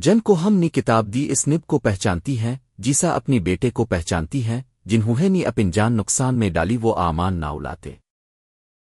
جن کو ہم نے کتاب دی اس نب کو پہچانتی ہیں، جیسا اپنی بیٹے کو پہچانتی ہیں، جنہوں نے اپن جان نقصان میں ڈالی وہ آمان نہ الاتے۔